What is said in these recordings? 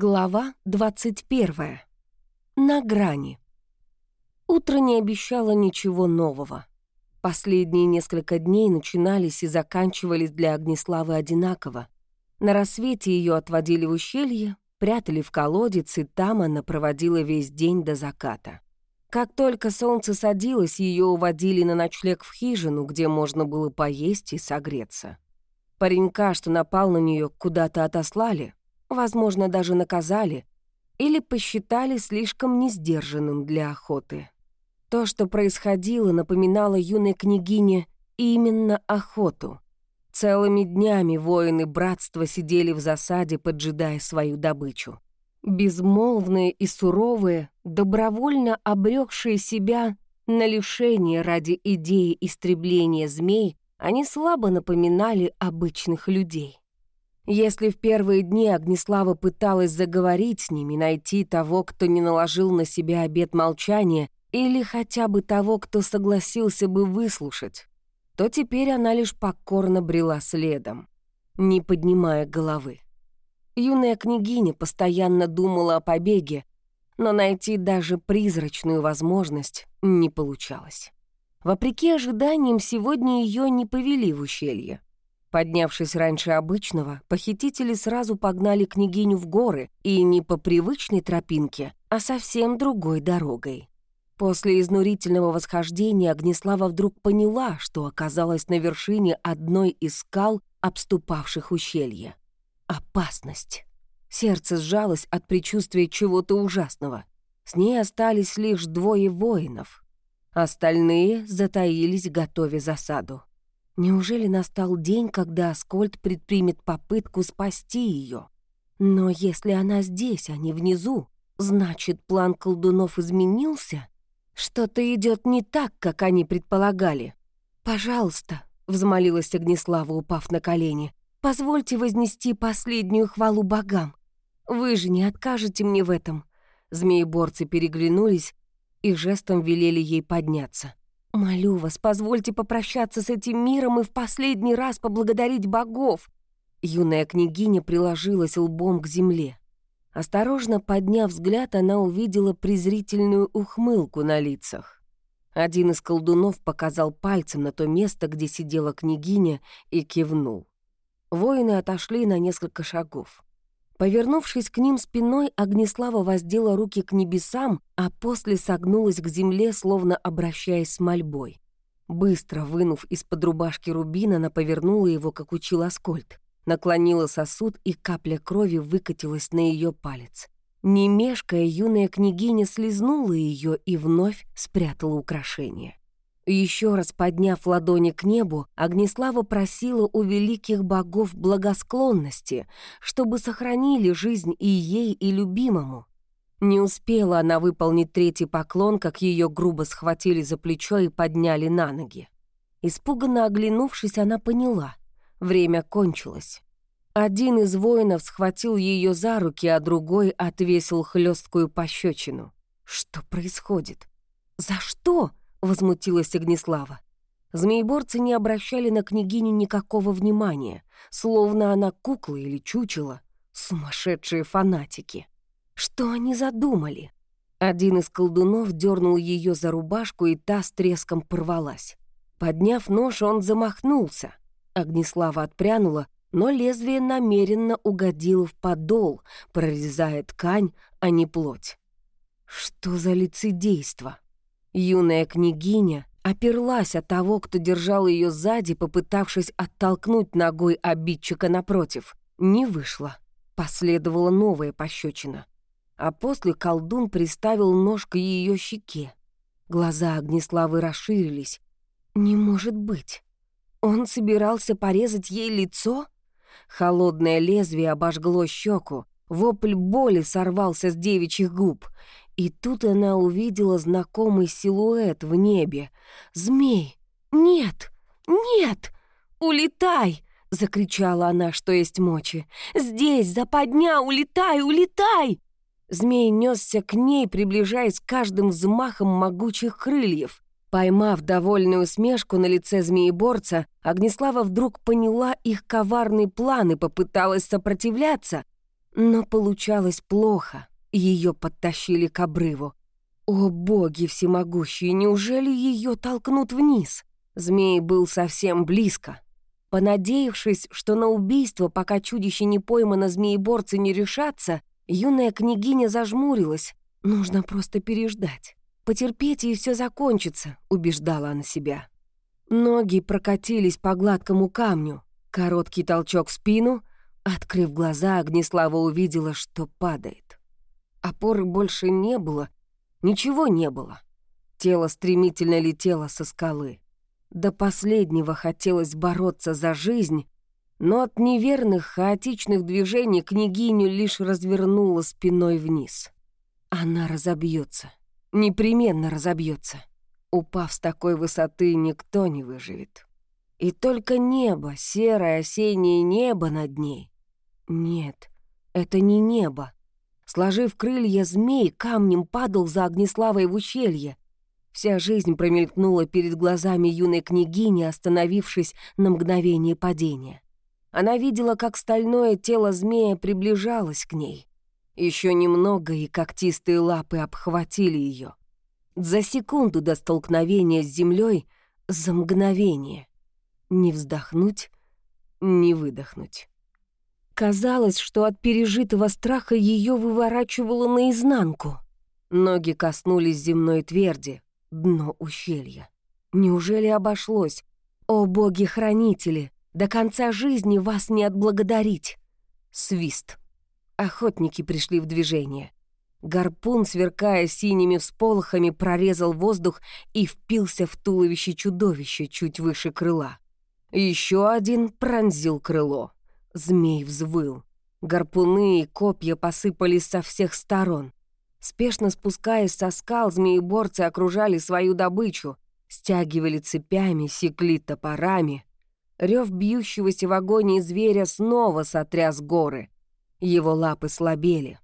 Глава 21. На грани. Утро не обещало ничего нового. Последние несколько дней начинались и заканчивались для Огнеславы одинаково. На рассвете ее отводили в ущелье, прятали в колодец, и там она проводила весь день до заката. Как только солнце садилось, ее уводили на ночлег в хижину, где можно было поесть и согреться. Паренька, что напал на нее, куда-то отослали, возможно, даже наказали или посчитали слишком несдержанным для охоты. То, что происходило, напоминало юной княгине именно охоту. Целыми днями воины братства сидели в засаде, поджидая свою добычу. Безмолвные и суровые, добровольно обрекшие себя на лишение ради идеи истребления змей, они слабо напоминали обычных людей. Если в первые дни Огнеслава пыталась заговорить с ними, найти того, кто не наложил на себя обет молчания, или хотя бы того, кто согласился бы выслушать, то теперь она лишь покорно брела следом, не поднимая головы. Юная княгиня постоянно думала о побеге, но найти даже призрачную возможность не получалось. Вопреки ожиданиям, сегодня ее не повели в ущелье. Поднявшись раньше обычного, похитители сразу погнали княгиню в горы, и не по привычной тропинке, а совсем другой дорогой. После изнурительного восхождения Огнеслава вдруг поняла, что оказалась на вершине одной из скал, обступавших ущелье. Опасность. Сердце сжалось от предчувствия чего-то ужасного. С ней остались лишь двое воинов. Остальные затаились, готовя засаду. Неужели настал день, когда Аскольд предпримет попытку спасти ее? Но если она здесь, а не внизу, значит, план колдунов изменился? Что-то идет не так, как они предполагали. «Пожалуйста», — взмолилась Огнеслава, упав на колени, «позвольте вознести последнюю хвалу богам. Вы же не откажете мне в этом». Змееборцы переглянулись и жестом велели ей подняться. «Молю вас, позвольте попрощаться с этим миром и в последний раз поблагодарить богов!» Юная княгиня приложилась лбом к земле. Осторожно подняв взгляд, она увидела презрительную ухмылку на лицах. Один из колдунов показал пальцем на то место, где сидела княгиня, и кивнул. Воины отошли на несколько шагов. Повернувшись к ним спиной, Огнеслава воздела руки к небесам, а после согнулась к земле, словно обращаясь с мольбой. Быстро вынув из-под рубашки рубин, она повернула его, как учил Аскольд. Наклонила сосуд, и капля крови выкатилась на ее палец. Не мешкая, юная княгиня слезнула ее и вновь спрятала украшение. Еще раз подняв ладони к небу, Огнеслава просила у великих богов благосклонности, чтобы сохранили жизнь и ей, и любимому. Не успела она выполнить третий поклон, как ее грубо схватили за плечо и подняли на ноги. Испуганно оглянувшись, она поняла — время кончилось. Один из воинов схватил ее за руки, а другой отвесил хлесткую пощечину. Что происходит? За что? — возмутилась Огнеслава. Змееборцы не обращали на княгиню никакого внимания, словно она кукла или чучело. Сумасшедшие фанатики. Что они задумали? Один из колдунов дернул ее за рубашку, и та с треском порвалась. Подняв нож, он замахнулся. Огнеслава отпрянула, но лезвие намеренно угодило в подол, прорезая ткань, а не плоть. Что за лицедейство? Юная княгиня оперлась от того, кто держал ее сзади, попытавшись оттолкнуть ногой обидчика напротив. Не вышло. Последовала новая пощечина. А после колдун приставил нож к ее щеке. Глаза Огнеславы расширились. «Не может быть! Он собирался порезать ей лицо?» Холодное лезвие обожгло щеку. Вопль боли сорвался с девичьих губ. И тут она увидела знакомый силуэт в небе. «Змей! Нет! Нет! Улетай!» — закричала она, что есть мочи. «Здесь, западня! Улетай! Улетай!» Змей несся к ней, приближаясь каждым взмахом могучих крыльев. Поймав довольную усмешку на лице змееборца, Огнеслава вдруг поняла их коварный план и попыталась сопротивляться, Но получалось плохо, ее подтащили к обрыву. О боги всемогущие, неужели ее толкнут вниз? Змей был совсем близко. Понадеявшись, что на убийство, пока чудище не поймано, змееборцы не решатся, юная княгиня зажмурилась. Нужно просто переждать. Потерпите, и все закончится, убеждала она себя. Ноги прокатились по гладкому камню. Короткий толчок в спину. Открыв глаза, Огнеслава увидела, что падает. Опоры больше не было, ничего не было. Тело стремительно летело со скалы. До последнего хотелось бороться за жизнь, но от неверных хаотичных движений княгиню лишь развернула спиной вниз. Она разобьется, непременно разобьется. Упав с такой высоты, никто не выживет. И только небо, серое осеннее небо над ней. Нет, это не небо. Сложив крылья, змей камнем падал за Огнеславой в ущелье. Вся жизнь промелькнула перед глазами юной княгини, остановившись на мгновение падения. Она видела, как стальное тело змея приближалось к ней. Еще немного, и когтистые лапы обхватили ее. За секунду до столкновения с землей, за мгновение. Не вздохнуть, не выдохнуть. Казалось, что от пережитого страха ее выворачивало наизнанку. Ноги коснулись земной тверди, дно ущелья. Неужели обошлось? О, боги-хранители, до конца жизни вас не отблагодарить. Свист. Охотники пришли в движение. Гарпун, сверкая синими всполохами, прорезал воздух и впился в туловище чудовища чуть выше крыла. Еще один пронзил крыло. Змей взвыл. Гарпуны и копья посыпались со всех сторон. Спешно спускаясь со скал, змееборцы окружали свою добычу, стягивали цепями, секли топорами. Рев бьющегося в агонии зверя снова сотряс горы. Его лапы слабели.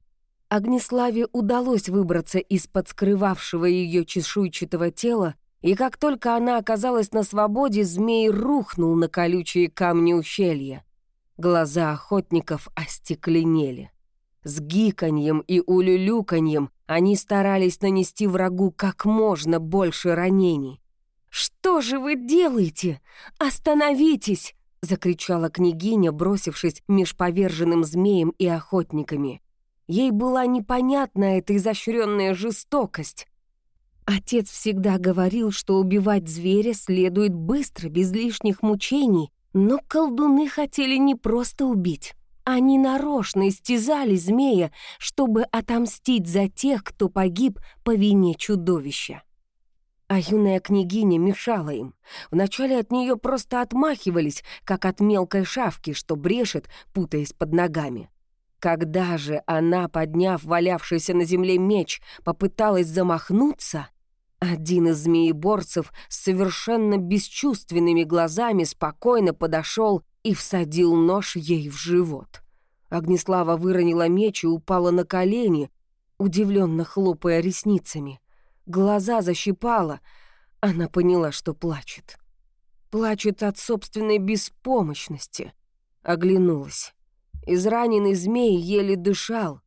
Огнеславе удалось выбраться из-под скрывавшего ее чешуйчатого тела, и как только она оказалась на свободе, змей рухнул на колючие камни ущелья. Глаза охотников остекленели. С гиканьем и улюлюканьем они старались нанести врагу как можно больше ранений. «Что же вы делаете? Остановитесь!» — закричала княгиня, бросившись меж поверженным змеем и охотниками. Ей была непонятна эта изощренная жестокость. Отец всегда говорил, что убивать зверя следует быстро, без лишних мучений, но колдуны хотели не просто убить. Они нарочно истязали змея, чтобы отомстить за тех, кто погиб по вине чудовища. А юная княгиня мешала им. Вначале от нее просто отмахивались, как от мелкой шавки, что брешет, путаясь под ногами. Когда же она, подняв валявшийся на земле меч, попыталась замахнуться, один из змееборцев с совершенно бесчувственными глазами спокойно подошел и всадил нож ей в живот. Огнеслава выронила меч и упала на колени, удивленно хлопая ресницами. Глаза защипала. Она поняла, что плачет. Плачет от собственной беспомощности. Оглянулась. Израненный змей еле дышал.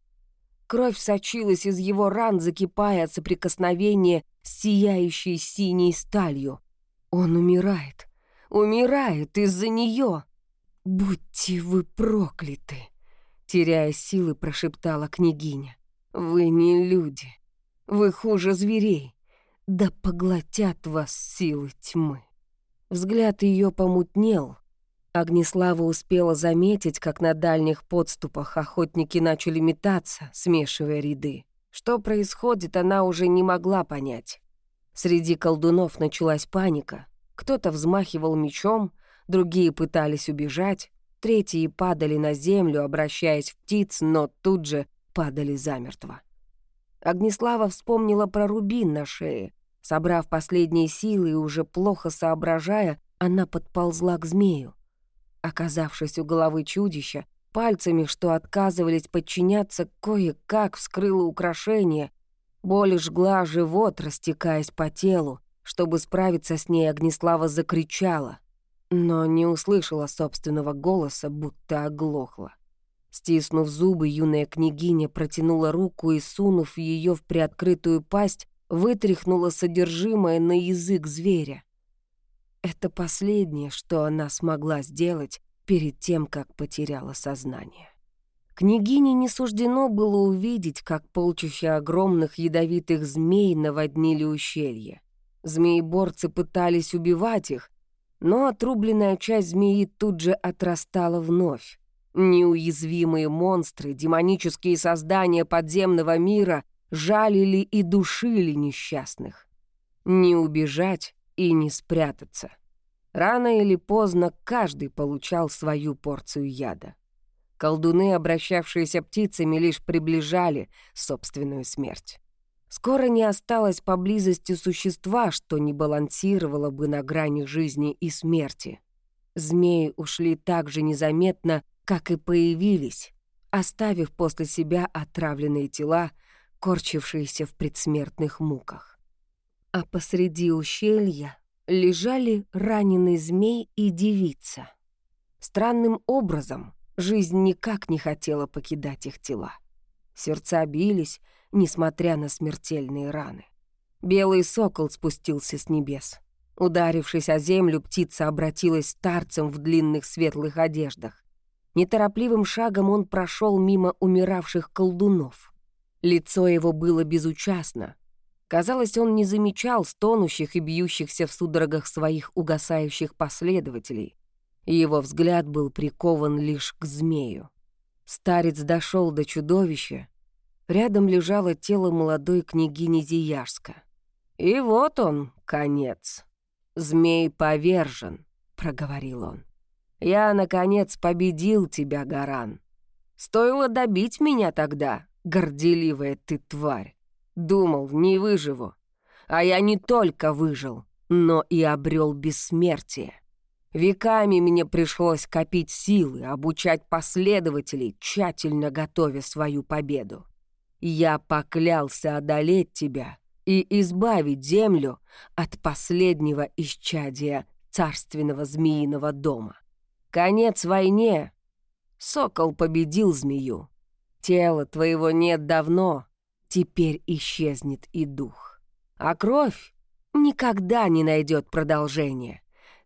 Кровь сочилась из его ран, закипая от соприкосновения сияющей синей сталью. Он умирает. Умирает из-за нее. «Будьте вы прокляты!» Теряя силы, прошептала княгиня. «Вы не люди. Вы хуже зверей. Да поглотят вас силы тьмы». Взгляд ее помутнел. Огнеслава успела заметить, как на дальних подступах охотники начали метаться, смешивая ряды. Что происходит, она уже не могла понять. Среди колдунов началась паника. Кто-то взмахивал мечом, другие пытались убежать, третьи падали на землю, обращаясь в птиц, но тут же падали замертво. Огнеслава вспомнила про рубин на шее. Собрав последние силы и уже плохо соображая, она подползла к змею. Оказавшись у головы чудища, пальцами, что отказывались подчиняться, кое-как вскрыла украшение. Боль жгла живот, растекаясь по телу. Чтобы справиться с ней, Огнеслава закричала — но не услышала собственного голоса, будто оглохла. Стиснув зубы, юная княгиня протянула руку и, сунув ее в приоткрытую пасть, вытряхнула содержимое на язык зверя. Это последнее, что она смогла сделать перед тем, как потеряла сознание. Княгине не суждено было увидеть, как полчища огромных ядовитых змей наводнили ущелье. Змееборцы пытались убивать их, но отрубленная часть змеи тут же отрастала вновь. Неуязвимые монстры, демонические создания подземного мира жалили и душили несчастных. Не убежать и не спрятаться. Рано или поздно каждый получал свою порцию яда. Колдуны, обращавшиеся птицами, лишь приближали собственную смерть. Скоро не осталось поблизости существа, что не балансировало бы на грани жизни и смерти. Змеи ушли так же незаметно, как и появились, оставив после себя отравленные тела, корчившиеся в предсмертных муках. А посреди ущелья лежали раненый змей и девица. Странным образом жизнь никак не хотела покидать их тела. Сердца бились, несмотря на смертельные раны. Белый сокол спустился с небес. Ударившись о землю, птица обратилась старцем в длинных светлых одеждах. Неторопливым шагом он прошел мимо умиравших колдунов. Лицо его было безучастно. Казалось, он не замечал стонущих и бьющихся в судорогах своих угасающих последователей. Его взгляд был прикован лишь к змею. Старец дошел до чудовища. Рядом лежало тело молодой княгини Зияшска. «И вот он, конец. Змей повержен», — проговорил он. «Я, наконец, победил тебя, Гаран. Стоило добить меня тогда, горделивая ты тварь. Думал, не выживу. А я не только выжил, но и обрел бессмертие. Веками мне пришлось копить силы, обучать последователей, тщательно готовя свою победу. Я поклялся одолеть тебя и избавить землю от последнего исчадия царственного змеиного дома. Конец войне. Сокол победил змею. Тело твоего нет давно, теперь исчезнет и дух. А кровь никогда не найдет продолжения.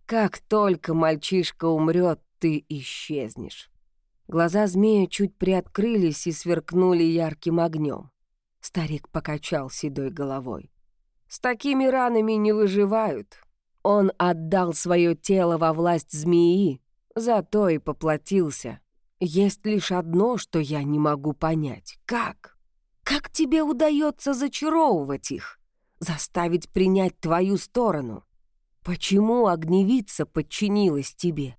Как только мальчишка умрет, ты исчезнешь. Глаза змея чуть приоткрылись и сверкнули ярким огнем. Старик покачал седой головой. «С такими ранами не выживают. Он отдал свое тело во власть змеи, зато и поплатился. Есть лишь одно, что я не могу понять. Как? Как тебе удается зачаровывать их? Заставить принять твою сторону? Почему огневица подчинилась тебе?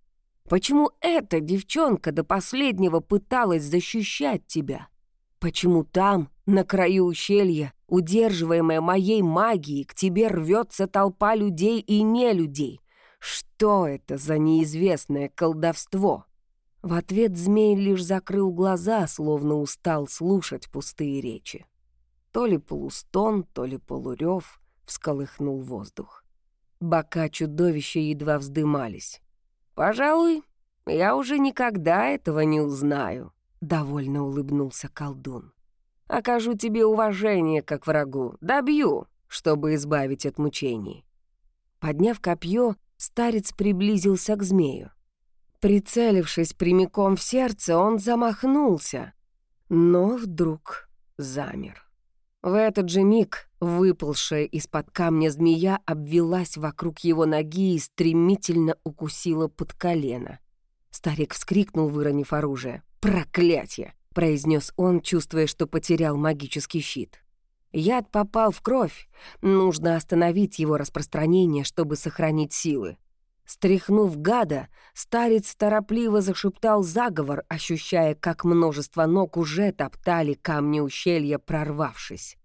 Почему эта девчонка до последнего пыталась защищать тебя? Почему там, на краю ущелья, удерживаемая моей магией, к тебе рвется толпа людей и не людей? Что это за неизвестное колдовство? В ответ змей лишь закрыл глаза, словно устал слушать пустые речи. То ли полустон, то ли полурев всколыхнул воздух. Бока чудовища едва вздымались. «Пожалуй, я уже никогда этого не узнаю», — довольно улыбнулся колдун. «Окажу тебе уважение как врагу, добью, чтобы избавить от мучений». Подняв копье, старец приблизился к змею. Прицелившись прямиком в сердце, он замахнулся, но вдруг замер. В этот же миг выползшая из-под камня змея обвелась вокруг его ноги и стремительно укусила под колено. Старик вскрикнул, выронив оружие. «Проклятье!» — произнес он, чувствуя, что потерял магический щит. Яд попал в кровь. Нужно остановить его распространение, чтобы сохранить силы. Стряхнув гада, старец торопливо зашептал заговор, ощущая, как множество ног уже топтали камни ущелья, прорвавшись.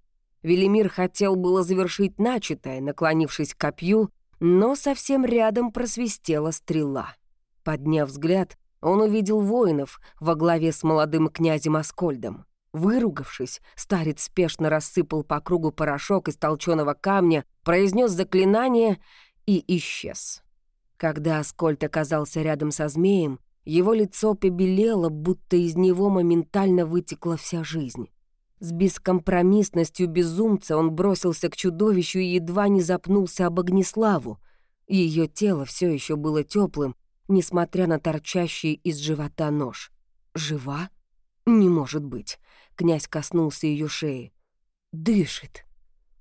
Велимир хотел было завершить начатое, наклонившись к копью, но совсем рядом просвистела стрела. Подняв взгляд, он увидел воинов во главе с молодым князем Аскольдом. Выругавшись, старец спешно рассыпал по кругу порошок из толченого камня, произнес заклинание и исчез. Когда Аскольд оказался рядом со змеем, Его лицо побелело, будто из него моментально вытекла вся жизнь. С бескомпромиссностью безумца он бросился к чудовищу и едва не запнулся об Огнеславу. Ее тело все еще было теплым, несмотря на торчащий из живота нож. Жива? Не может быть. Князь коснулся ее шеи. Дышит.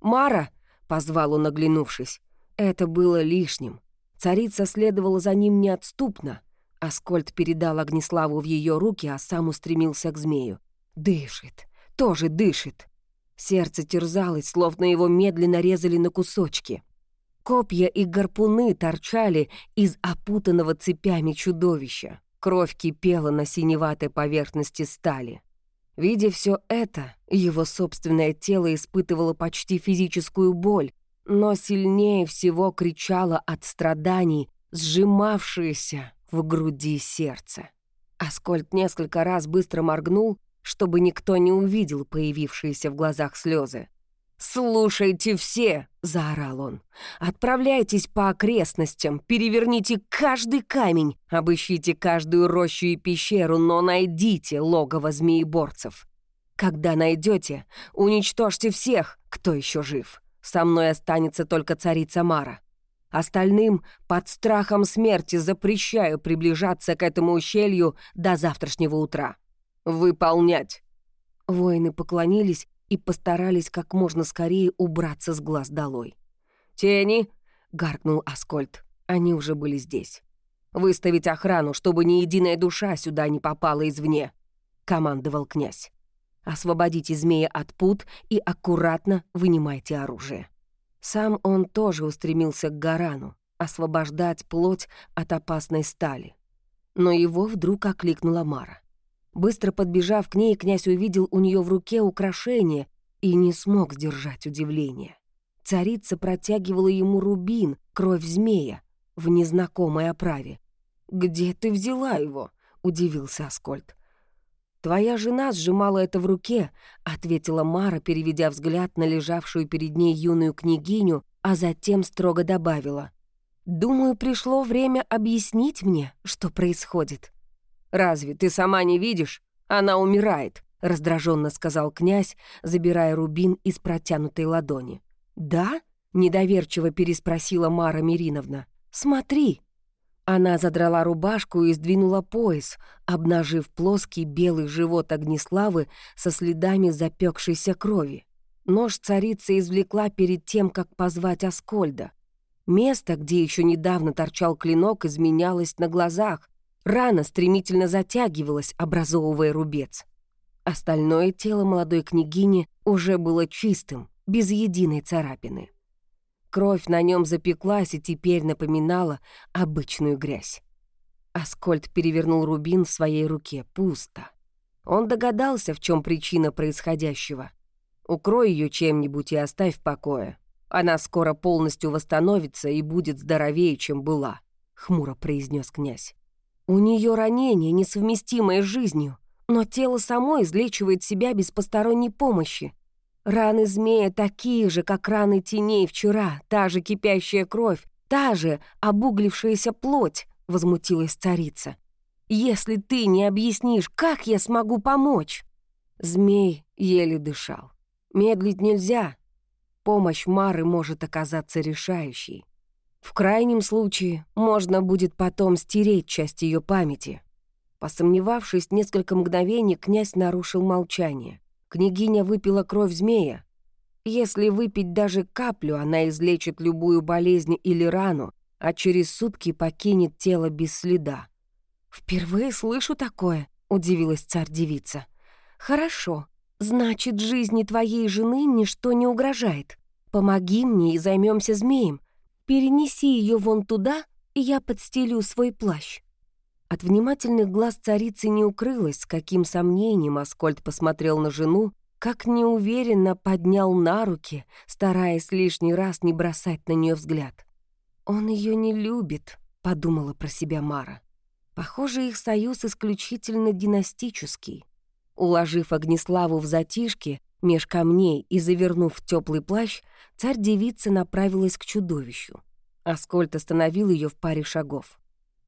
«Мара!» — позвал он, оглянувшись. Это было лишним. Царица следовала за ним неотступно. Аскольд передал Огнеславу в ее руки, а сам устремился к змею. Дышит, тоже дышит. Сердце терзалось, словно его медленно резали на кусочки. Копья и гарпуны торчали из опутанного цепями чудовища. Кровь кипела на синеватой поверхности стали. Видя все это, его собственное тело испытывало почти физическую боль, но сильнее всего кричало от страданий, сжимавшееся в груди сердце. Аскольд несколько раз быстро моргнул, чтобы никто не увидел появившиеся в глазах слезы. «Слушайте все!» — заорал он. «Отправляйтесь по окрестностям, переверните каждый камень, обыщите каждую рощу и пещеру, но найдите логово змееборцев. Когда найдете, уничтожьте всех, кто еще жив. Со мной останется только царица Мара. Остальным под страхом смерти запрещаю приближаться к этому ущелью до завтрашнего утра. Выполнять!» Воины поклонились и постарались как можно скорее убраться с глаз долой. «Тени!» — гаркнул Аскольд. Они уже были здесь. «Выставить охрану, чтобы ни единая душа сюда не попала извне!» — командовал князь. «Освободите змея от пут и аккуратно вынимайте оружие». Сам он тоже устремился к Гарану, освобождать плоть от опасной стали. Но его вдруг окликнула Мара. Быстро подбежав к ней, князь увидел у нее в руке украшение и не смог сдержать удивление. Царица протягивала ему рубин, кровь змея, в незнакомой оправе. «Где ты взяла его?» — удивился Аскольд. «Твоя жена сжимала это в руке», — ответила Мара, переведя взгляд на лежавшую перед ней юную княгиню, а затем строго добавила. «Думаю, пришло время объяснить мне, что происходит». «Разве ты сама не видишь? Она умирает», — раздраженно сказал князь, забирая рубин из протянутой ладони. «Да?» — недоверчиво переспросила Мара Мириновна. «Смотри!» Она задрала рубашку и сдвинула пояс, обнажив плоский белый живот Огнеславы со следами запекшейся крови. Нож царица извлекла перед тем, как позвать Аскольда. Место, где еще недавно торчал клинок, изменялось на глазах. Рана стремительно затягивалась, образовывая рубец. Остальное тело молодой княгини уже было чистым, без единой царапины. Кровь на нем запеклась и теперь напоминала обычную грязь. Аскольд перевернул рубин в своей руке. Пусто. Он догадался, в чем причина происходящего. «Укрой ее чем-нибудь и оставь в покое. Она скоро полностью восстановится и будет здоровее, чем была», — хмуро произнес князь. «У нее ранение, несовместимое с жизнью, но тело само излечивает себя без посторонней помощи. Раны змея такие же, как раны теней вчера, та же кипящая кровь, та же обуглившаяся плоть, — возмутилась царица. «Если ты не объяснишь, как я смогу помочь?» Змей еле дышал. Медлить нельзя. Помощь Мары может оказаться решающей. В крайнем случае можно будет потом стереть часть ее памяти. Посомневавшись несколько мгновений, князь нарушил молчание. Княгиня выпила кровь змея. Если выпить даже каплю, она излечит любую болезнь или рану, а через сутки покинет тело без следа. «Впервые слышу такое», — удивилась царь-девица. «Хорошо. Значит, жизни твоей жены ничто не угрожает. Помоги мне и займемся змеем. Перенеси ее вон туда, и я подстелю свой плащ». От внимательных глаз царицы не укрылось, с каким сомнением Аскольд посмотрел на жену, как неуверенно поднял на руки, стараясь лишний раз не бросать на нее взгляд. «Он ее не любит», — подумала про себя Мара. Похоже, их союз исключительно династический. Уложив Огнеславу в затишке, меж камней и завернув в теплый плащ, царь-девица направилась к чудовищу. Аскольд остановил ее в паре шагов.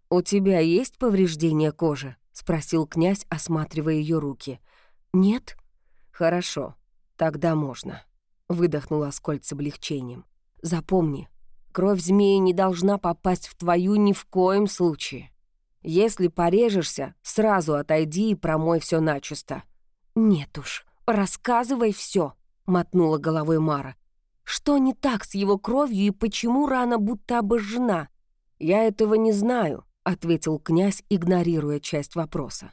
«У тебя есть повреждение кожи?» — спросил князь, осматривая ее руки. «Нет?» «Хорошо, тогда можно», — выдохнул Аскольд с облегчением. «Запомни, кровь змеи не должна попасть в твою ни в коем случае. Если порежешься, сразу отойди и промой все начисто». «Нет уж, рассказывай все, мотнула головой Мара. «Что не так с его кровью и почему рана будто обожжена?» «Я этого не знаю», — ответил князь, игнорируя часть вопроса.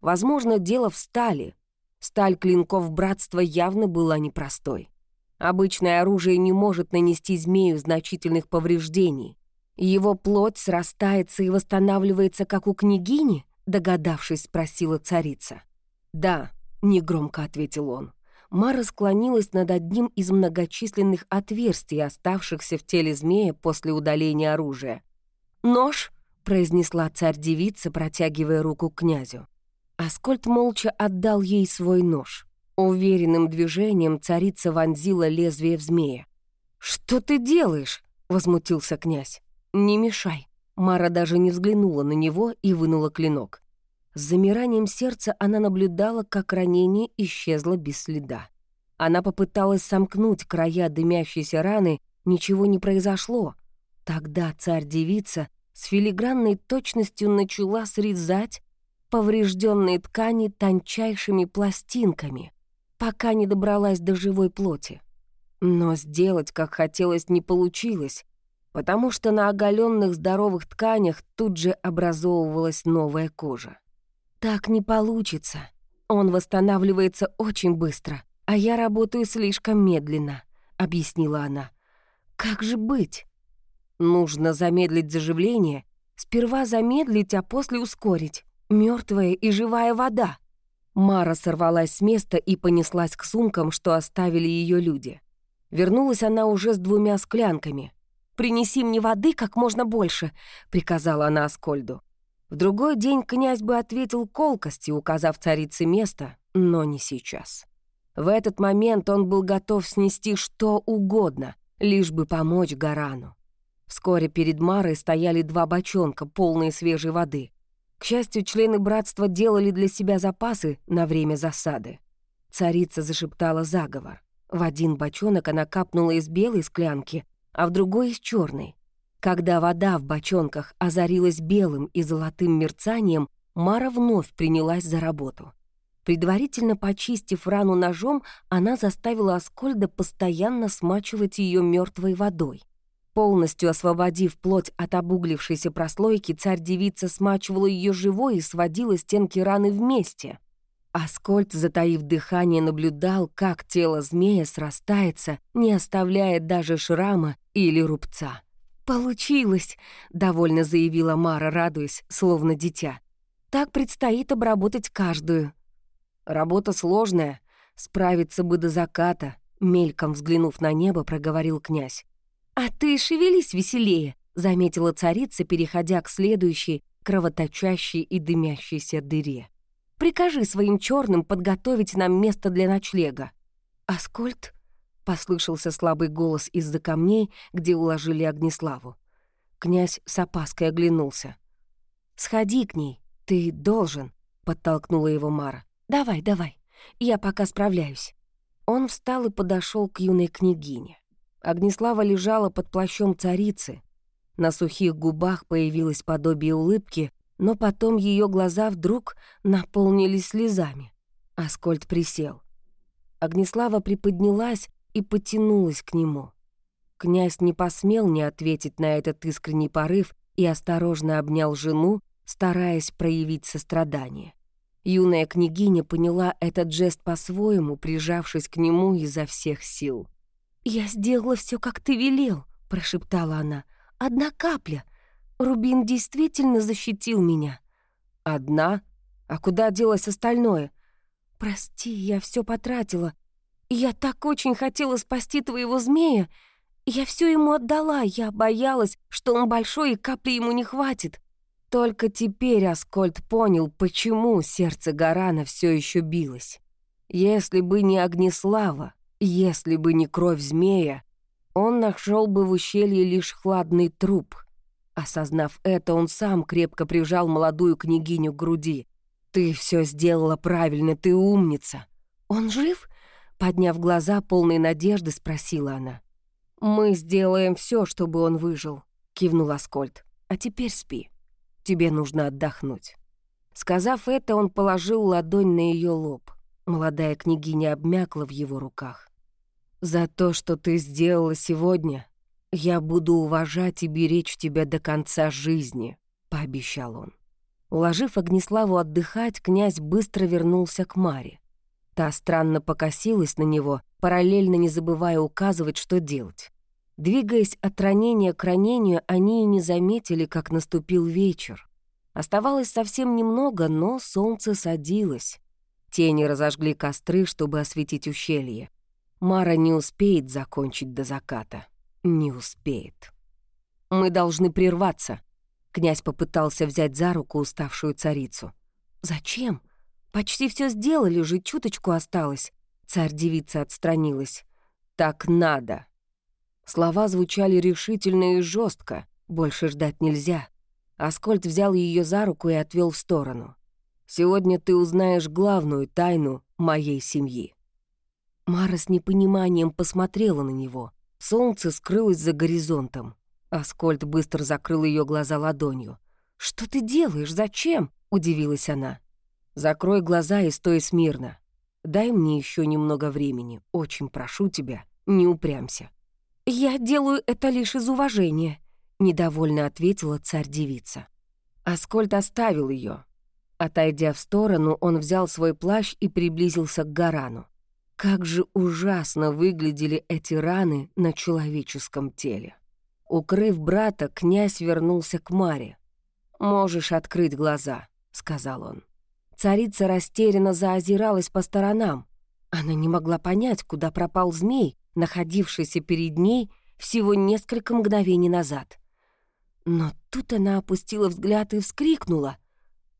«Возможно, дело в стали. Сталь клинков братства явно была непростой. Обычное оружие не может нанести змею значительных повреждений. Его плоть срастается и восстанавливается, как у княгини?» Догадавшись, спросила царица. «Да», — негромко ответил он. Мара склонилась над одним из многочисленных отверстий, оставшихся в теле змея после удаления оружия. «Нож?» — произнесла царь-девица, протягивая руку к князю. Аскольд молча отдал ей свой нож. Уверенным движением царица вонзила лезвие в змея. «Что ты делаешь?» — возмутился князь. «Не мешай». Мара даже не взглянула на него и вынула клинок. С замиранием сердца она наблюдала, как ранение исчезло без следа. Она попыталась сомкнуть края дымящейся раны, ничего не произошло. Тогда царь-девица с филигранной точностью начала срезать поврежденные ткани тончайшими пластинками, пока не добралась до живой плоти. Но сделать, как хотелось, не получилось, потому что на оголенных здоровых тканях тут же образовывалась новая кожа. Так не получится. Он восстанавливается очень быстро, а я работаю слишком медленно, объяснила она. Как же быть? Нужно замедлить заживление, сперва замедлить, а после ускорить. Мертвая и живая вода. Мара сорвалась с места и понеслась к сумкам, что оставили ее люди. Вернулась она уже с двумя склянками. «Принеси мне воды как можно больше», — приказала она Аскольду. В другой день князь бы ответил колкостью, указав царице место, но не сейчас. В этот момент он был готов снести что угодно, лишь бы помочь Гарану. Вскоре перед Марой стояли два бочонка, полные свежей воды. К счастью, члены братства делали для себя запасы на время засады. Царица зашептала заговор. В один бочонок она капнула из белой склянки, а в другой — из черной. Когда вода в бочонках озарилась белым и золотым мерцанием, Мара вновь принялась за работу. Предварительно почистив рану ножом, она заставила Аскольда постоянно смачивать ее мертвой водой. Полностью освободив плоть от обуглившейся прослойки, царь-девица смачивала ее живой и сводила стенки раны вместе. Аскольд, затаив дыхание, наблюдал, как тело змея срастается, не оставляя даже шрама или рубца. «Получилось!» — довольно заявила Мара, радуясь, словно дитя. «Так предстоит обработать каждую». «Работа сложная, справиться бы до заката», — мельком взглянув на небо, проговорил князь. «А ты шевелись веселее», — заметила царица, переходя к следующей, кровоточащей и дымящейся дыре. «Прикажи своим черным подготовить нам место для ночлега». «Аскольд?» Послышался слабый голос из-за камней, где уложили Огнеславу. Князь с опаской оглянулся. «Сходи к ней, ты должен», — подтолкнула его Мара. «Давай, давай, я пока справляюсь». Он встал и подошел к юной княгине. Огнеслава лежала под плащом царицы. На сухих губах появилось подобие улыбки, но потом ее глаза вдруг наполнились слезами. Аскольд присел. Огнеслава приподнялась и потянулась к нему. Князь не посмел не ответить на этот искренний порыв и осторожно обнял жену, стараясь проявить сострадание. Юная княгиня поняла этот жест по-своему, прижавшись к нему изо всех сил. «Я сделала все, как ты велел», — прошептала она. «Одна капля. Рубин действительно защитил меня». «Одна? А куда делось остальное?» «Прости, я все потратила. Я так очень хотела спасти твоего змея. Я все ему отдала, я боялась, что он большой и капли ему не хватит. Только теперь Аскольд понял, почему сердце Гарана все еще билось. Если бы не Огнеслава, если бы не кровь змея, он нашел бы в ущелье лишь хладный труп. Осознав это, он сам крепко прижал молодую княгиню к груди. «Ты все сделала правильно, ты умница!» «Он жив?» Подняв глаза, полной надежды, спросила она. «Мы сделаем все, чтобы он выжил», — кивнул Аскольд. «А теперь спи. Тебе нужно отдохнуть». Сказав это, он положил ладонь на ее лоб. Молодая княгиня обмякла в его руках. «За то, что ты сделала сегодня, я буду уважать и беречь тебя до конца жизни», — пообещал он. Уложив Огнеславу отдыхать, князь быстро вернулся к Маре. Та странно покосилась на него, параллельно не забывая указывать, что делать. Двигаясь от ранения к ранению, они и не заметили, как наступил вечер. Оставалось совсем немного, но солнце садилось. Тени разожгли костры, чтобы осветить ущелье. Мара не успеет закончить до заката. Не успеет. «Мы должны прерваться», — князь попытался взять за руку уставшую царицу. «Зачем?» «Почти все сделали же, чуточку осталось». Царь-девица отстранилась. «Так надо». Слова звучали решительно и жестко. Больше ждать нельзя. Аскольд взял ее за руку и отвел в сторону. «Сегодня ты узнаешь главную тайну моей семьи». Мара с непониманием посмотрела на него. Солнце скрылось за горизонтом. Аскольд быстро закрыл ее глаза ладонью. «Что ты делаешь? Зачем?» — удивилась она. Закрой глаза и стой смирно. Дай мне еще немного времени. Очень прошу тебя, не упрямся». «Я делаю это лишь из уважения», — недовольно ответила царь-девица. Аскольд оставил ее. Отойдя в сторону, он взял свой плащ и приблизился к Гарану. Как же ужасно выглядели эти раны на человеческом теле. Укрыв брата, князь вернулся к Маре. «Можешь открыть глаза», — сказал он. Царица растерянно заозиралась по сторонам. Она не могла понять, куда пропал змей, находившийся перед ней всего несколько мгновений назад. Но тут она опустила взгляд и вскрикнула.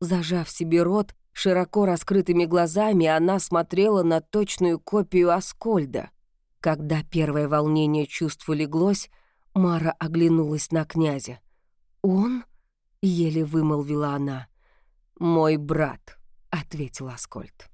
Зажав себе рот, широко раскрытыми глазами она смотрела на точную копию Аскольда. Когда первое волнение чувств улеглось, Мара оглянулась на князя. «Он?» — еле вымолвила она. «Мой брат». — ответил Аскольд.